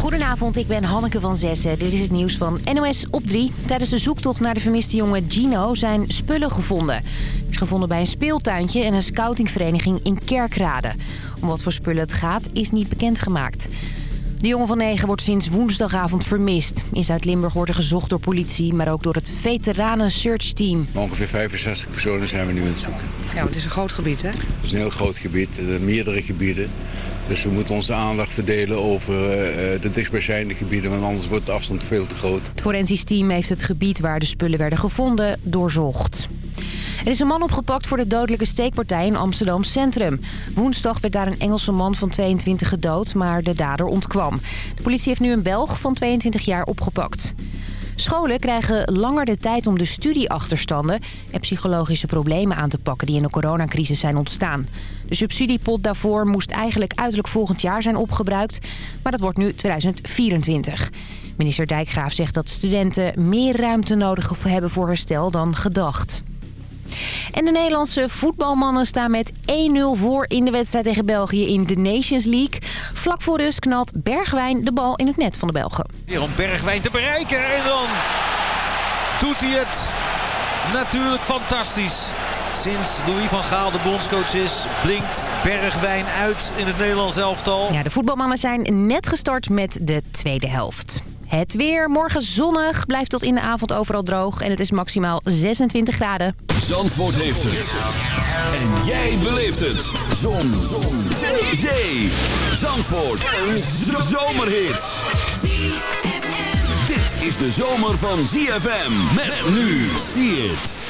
Goedenavond, ik ben Hanneke van Zessen. Dit is het nieuws van NOS op 3. Tijdens de zoektocht naar de vermiste jongen Gino zijn spullen gevonden. Is gevonden bij een speeltuintje en een scoutingvereniging in Kerkrade. Om wat voor spullen het gaat is niet bekendgemaakt. De jongen van 9 wordt sinds woensdagavond vermist. In Zuid-Limburg wordt er gezocht door politie, maar ook door het veteranen search team. Ongeveer 65 personen zijn we nu aan het zoeken. Ja, want het is een groot gebied, hè? Het is een heel groot gebied, eh, meerdere gebieden. Dus we moeten onze aandacht verdelen over uh, de dichtstbijzijnde gebieden... want anders wordt de afstand veel te groot. Het forensisch team heeft het gebied waar de spullen werden gevonden doorzocht. Er is een man opgepakt voor de dodelijke steekpartij in Amsterdam Centrum. Woensdag werd daar een Engelse man van 22 gedood, maar de dader ontkwam. De politie heeft nu een Belg van 22 jaar opgepakt. Scholen krijgen langer de tijd om de studieachterstanden en psychologische problemen aan te pakken die in de coronacrisis zijn ontstaan. De subsidiepot daarvoor moest eigenlijk uiterlijk volgend jaar zijn opgebruikt, maar dat wordt nu 2024. Minister Dijkgraaf zegt dat studenten meer ruimte nodig hebben voor herstel dan gedacht. En de Nederlandse voetbalmannen staan met 1-0 voor in de wedstrijd tegen België in de Nations League. Vlak voor rust knalt Bergwijn de bal in het net van de Belgen. Weer om Bergwijn te bereiken en dan doet hij het natuurlijk fantastisch. Sinds Louis van Gaal de bondscoach is, blinkt Bergwijn uit in het Nederlands elftal. Ja, de voetbalmannen zijn net gestart met de tweede helft. Het weer, morgen zonnig, blijft tot in de avond overal droog en het is maximaal 26 graden. Zandvoort heeft het. En jij beleeft het. Zon. Zon. Zee. Zee. Zandvoort. Een zomerhit. Dit is de zomer van ZFM. Met nu. See it.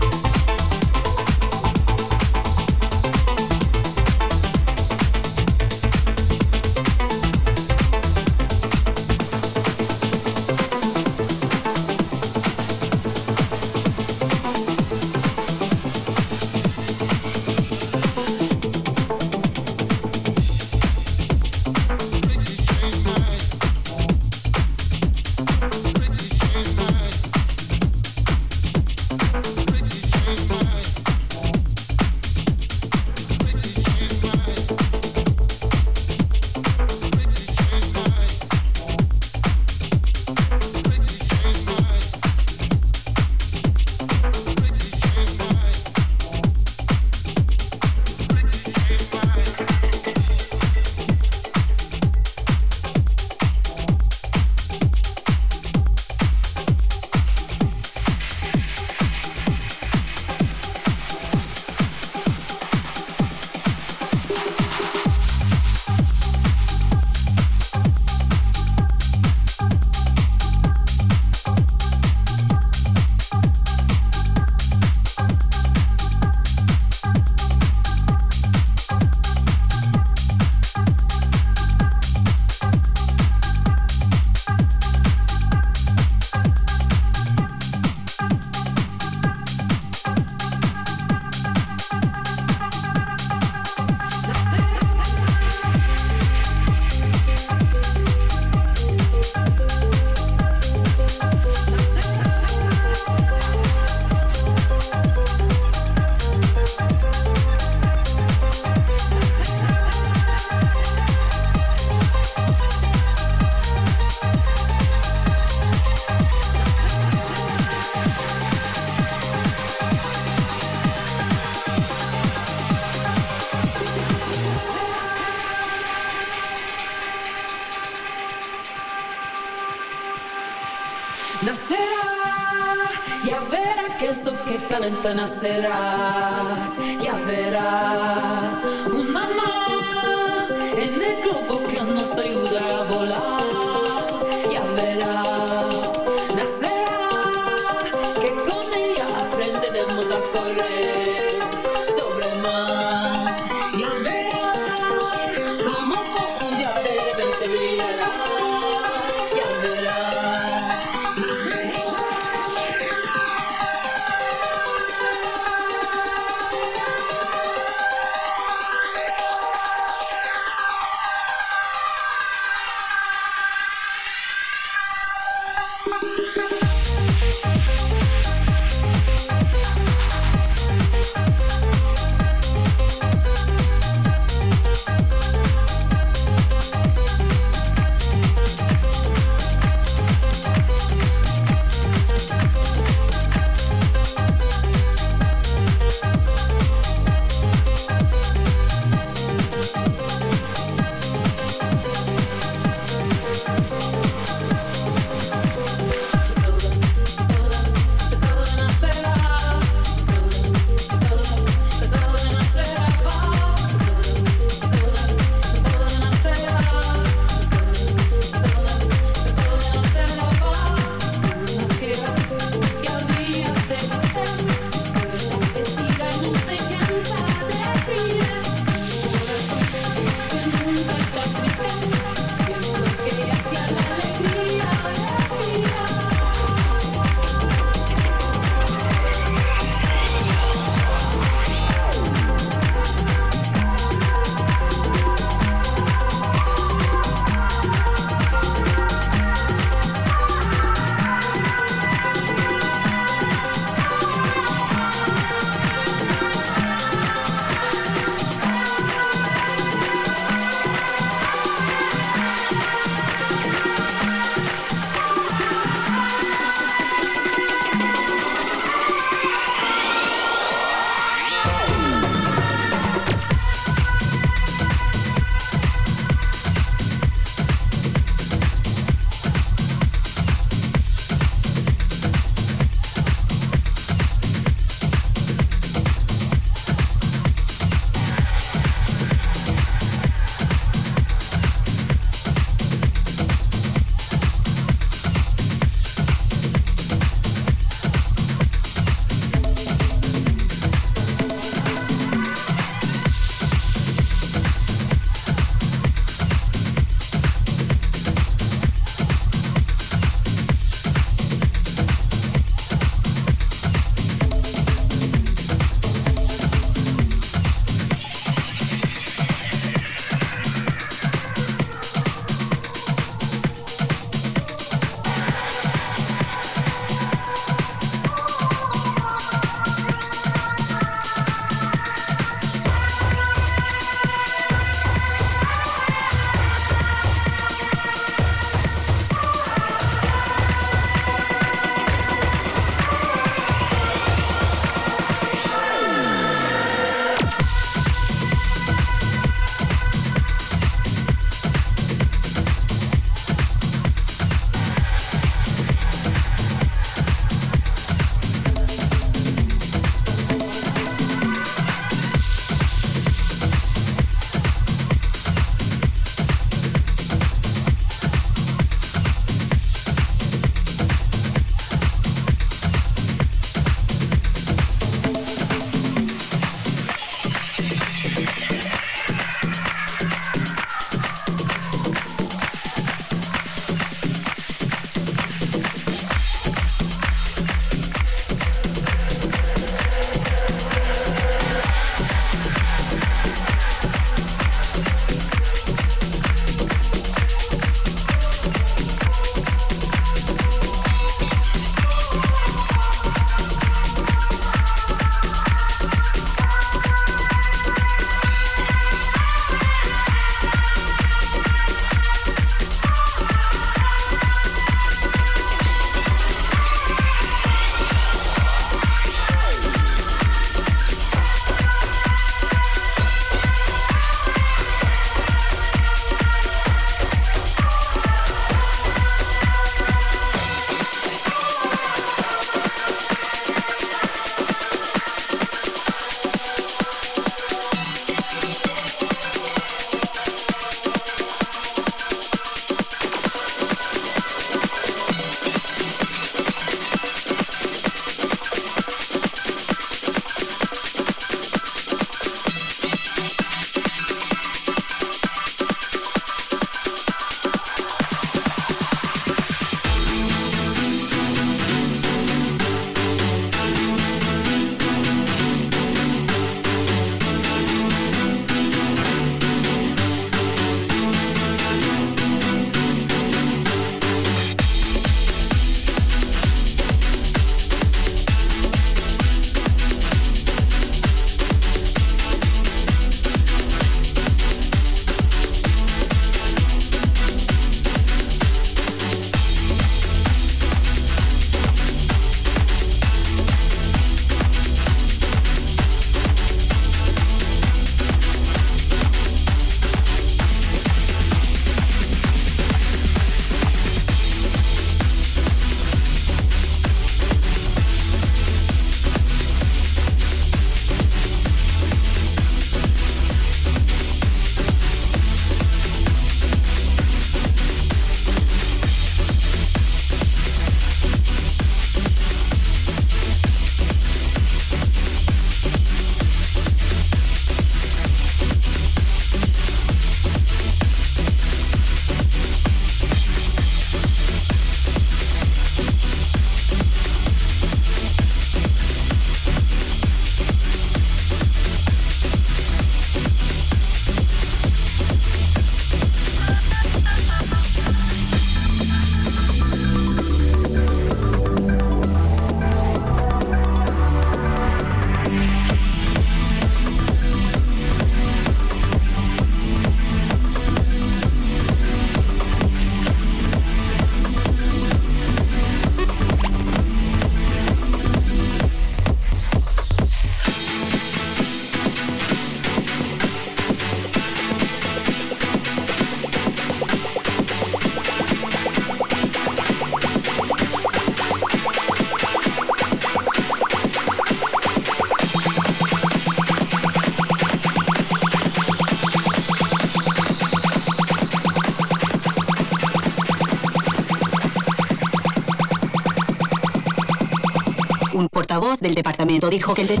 Del departamento dijo que el de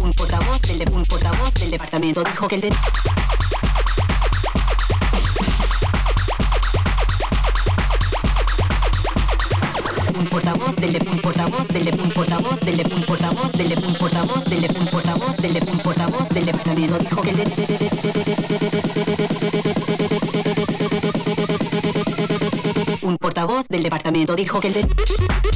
un portavoz del de un portavoz del departamento dijo que el de... Un portavoz del de un portavoz del de un portavoz del de un portavoz del de un portavoz del de un portavoz del de un portavoz del departamento dijo que el de... del departamento dijo que el de...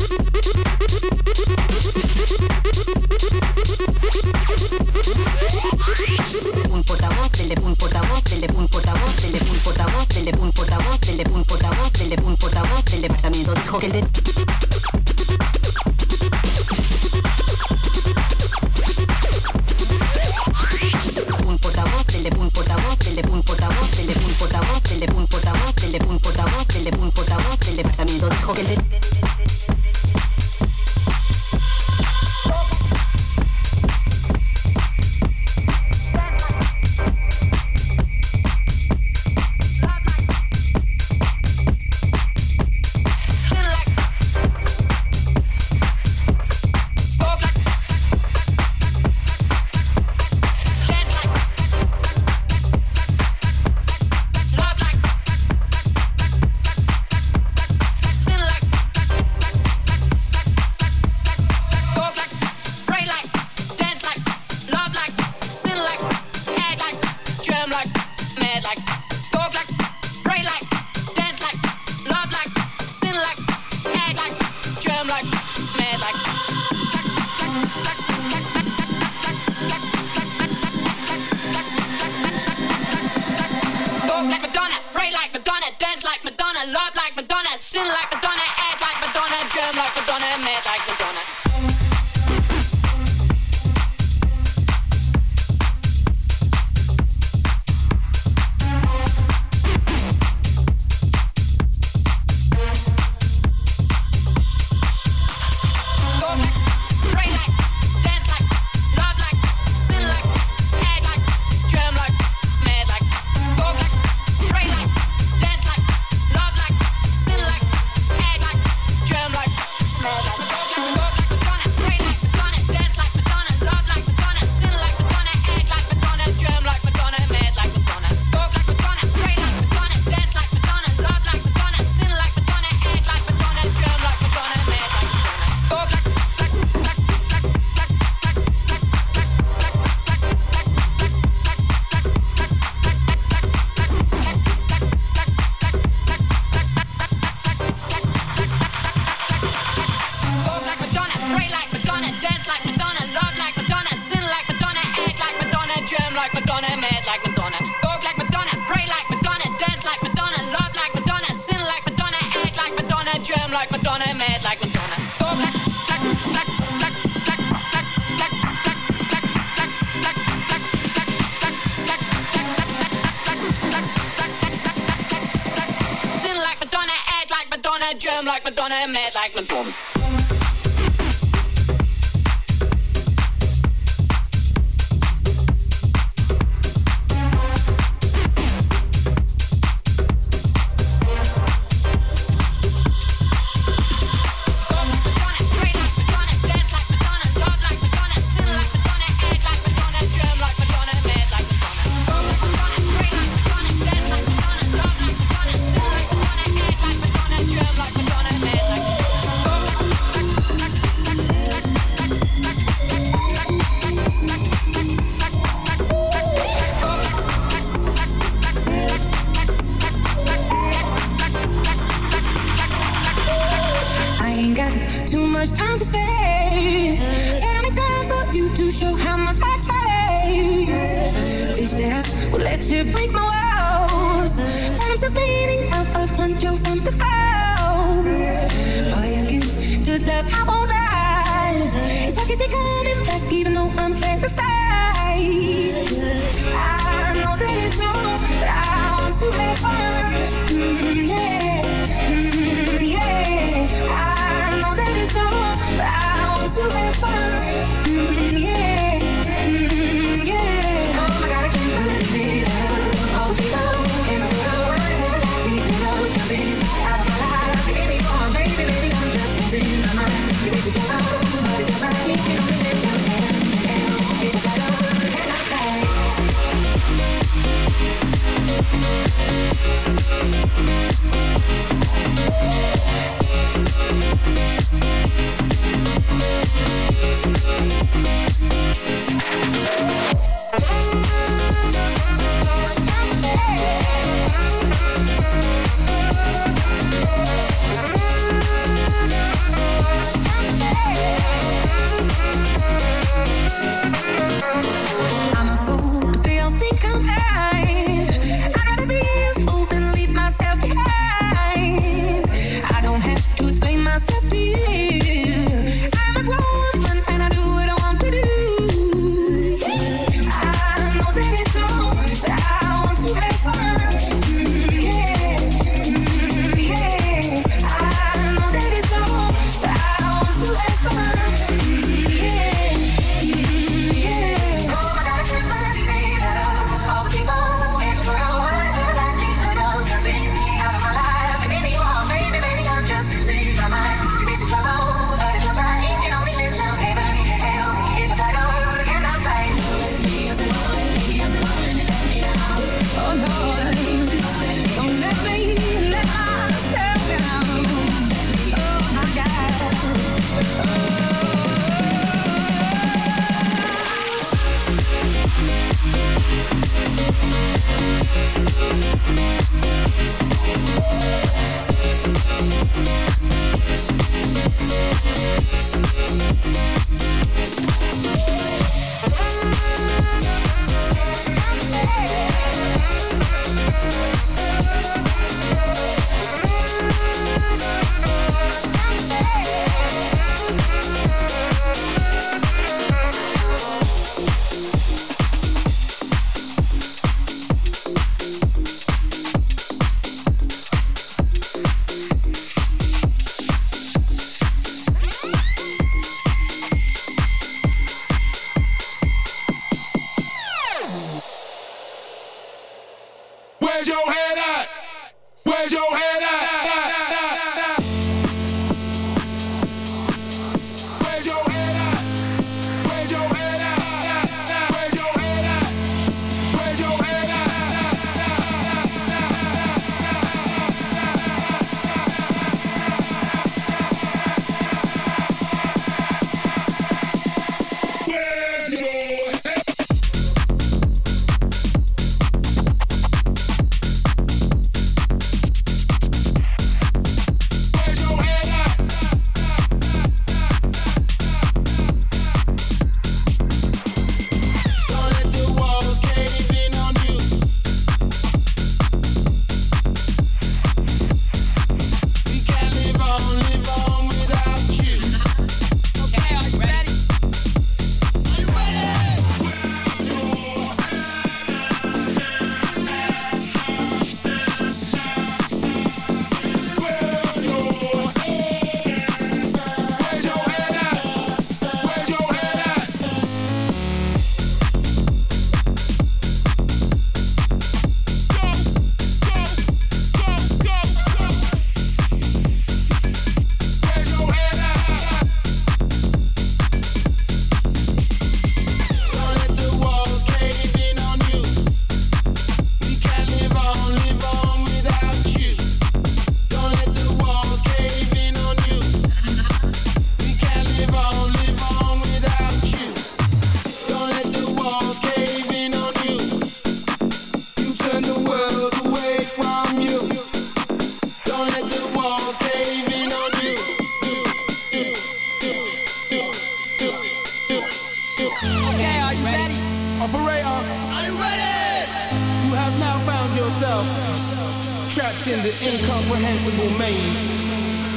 rain.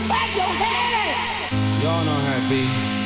Where's your head Y'all know how it be.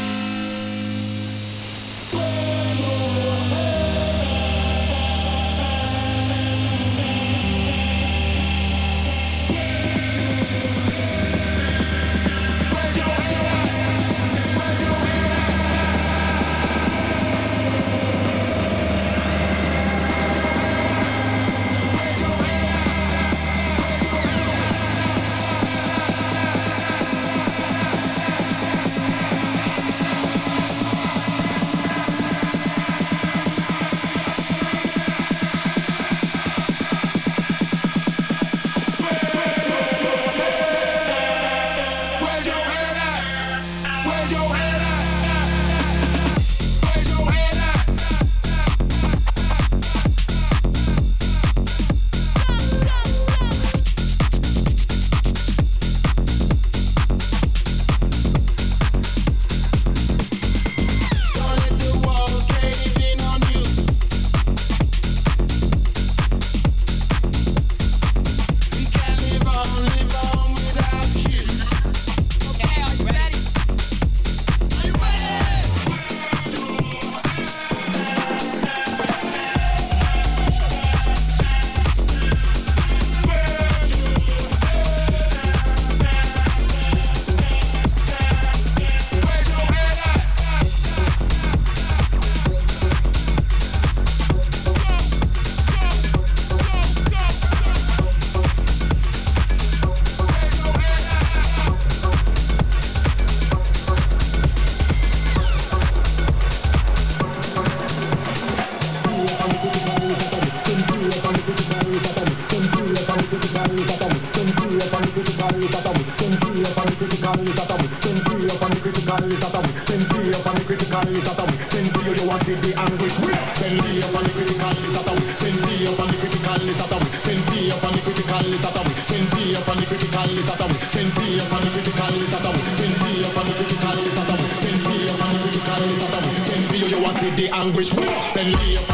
language. And.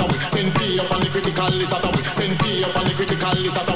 that away. Send fear upon the critical list that away. Send fear upon the critical list that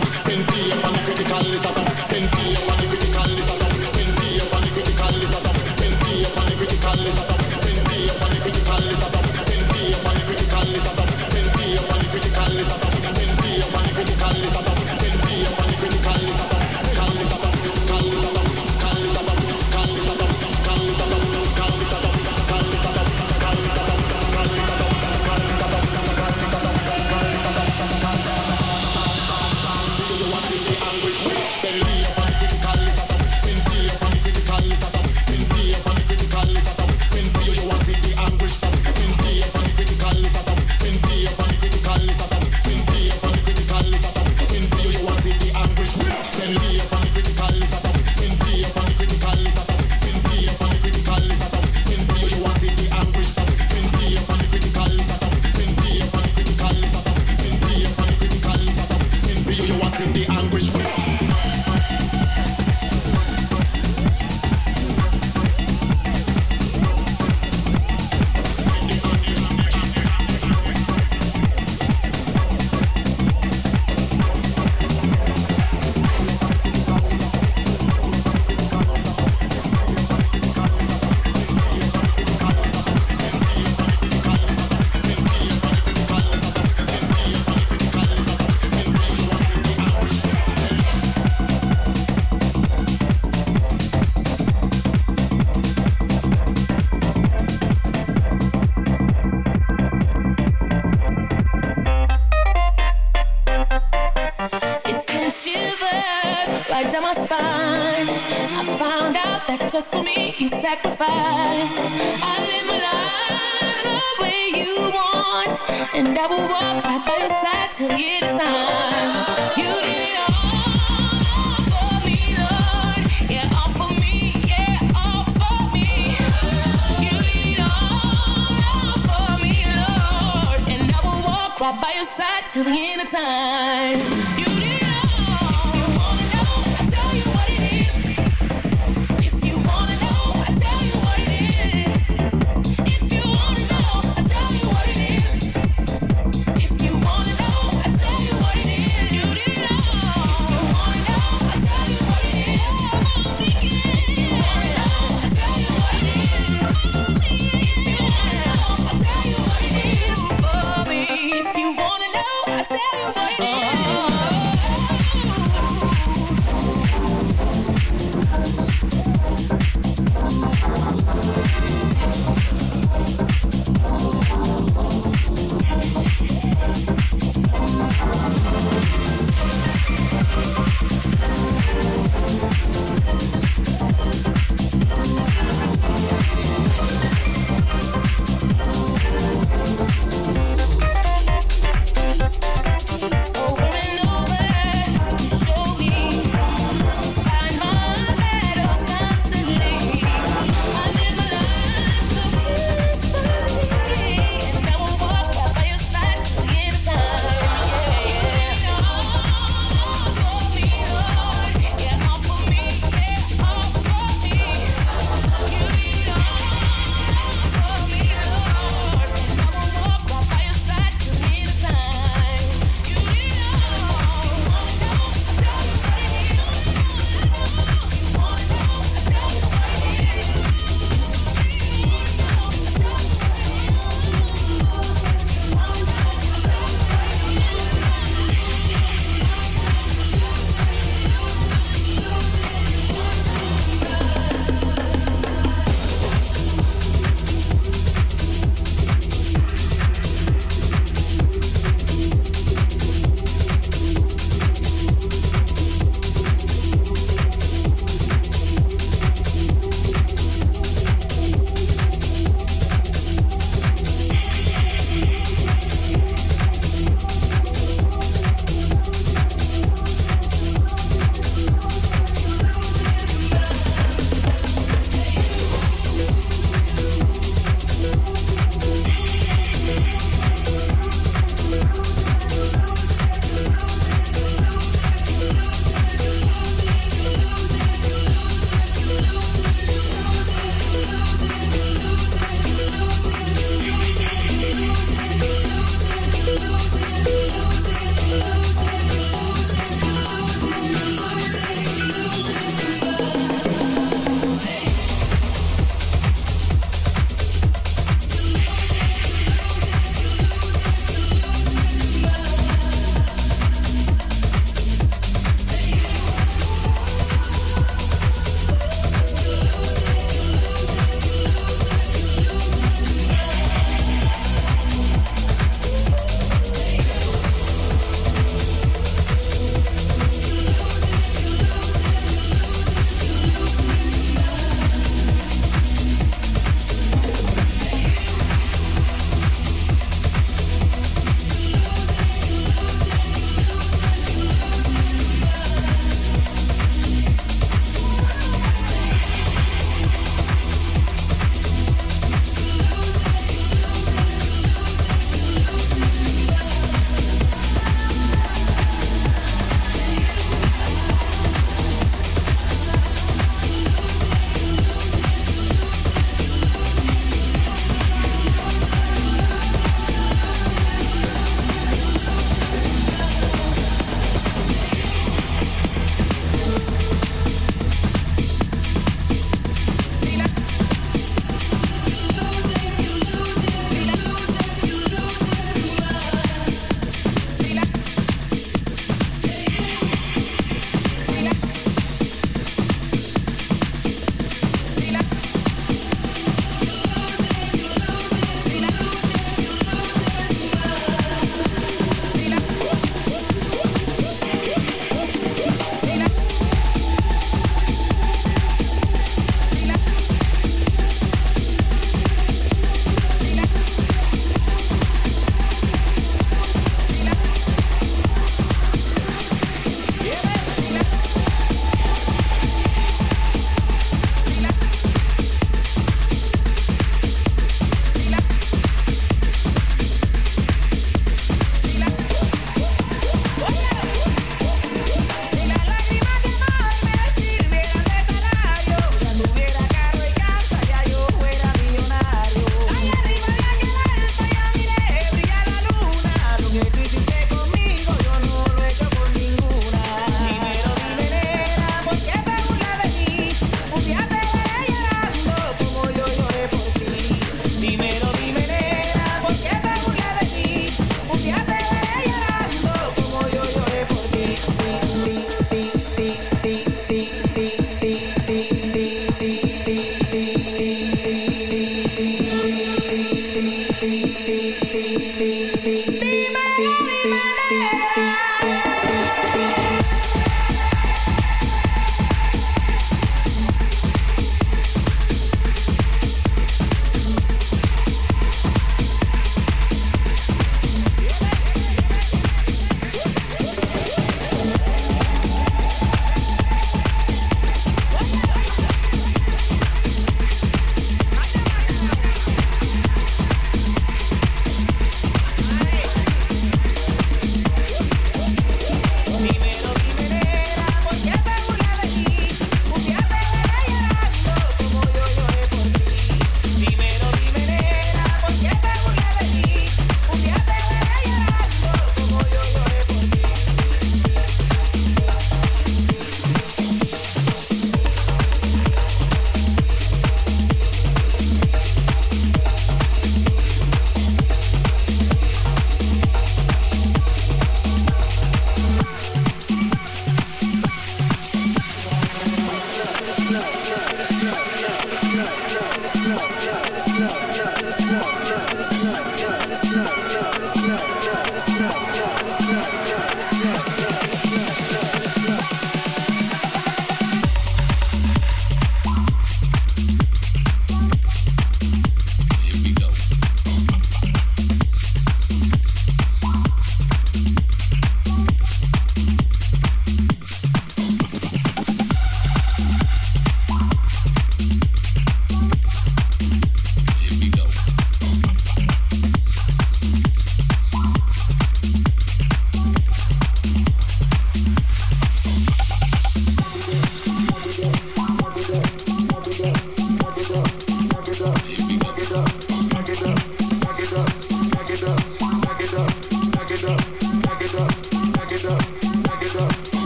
found out that just for me you sacrificed. I live my life the way you want, and I will walk right by your side till the end of time. You did it all for me, Lord. Yeah, all for me. Yeah, all for me. You did it all for me, Lord, and I will walk right by your side till the end of time.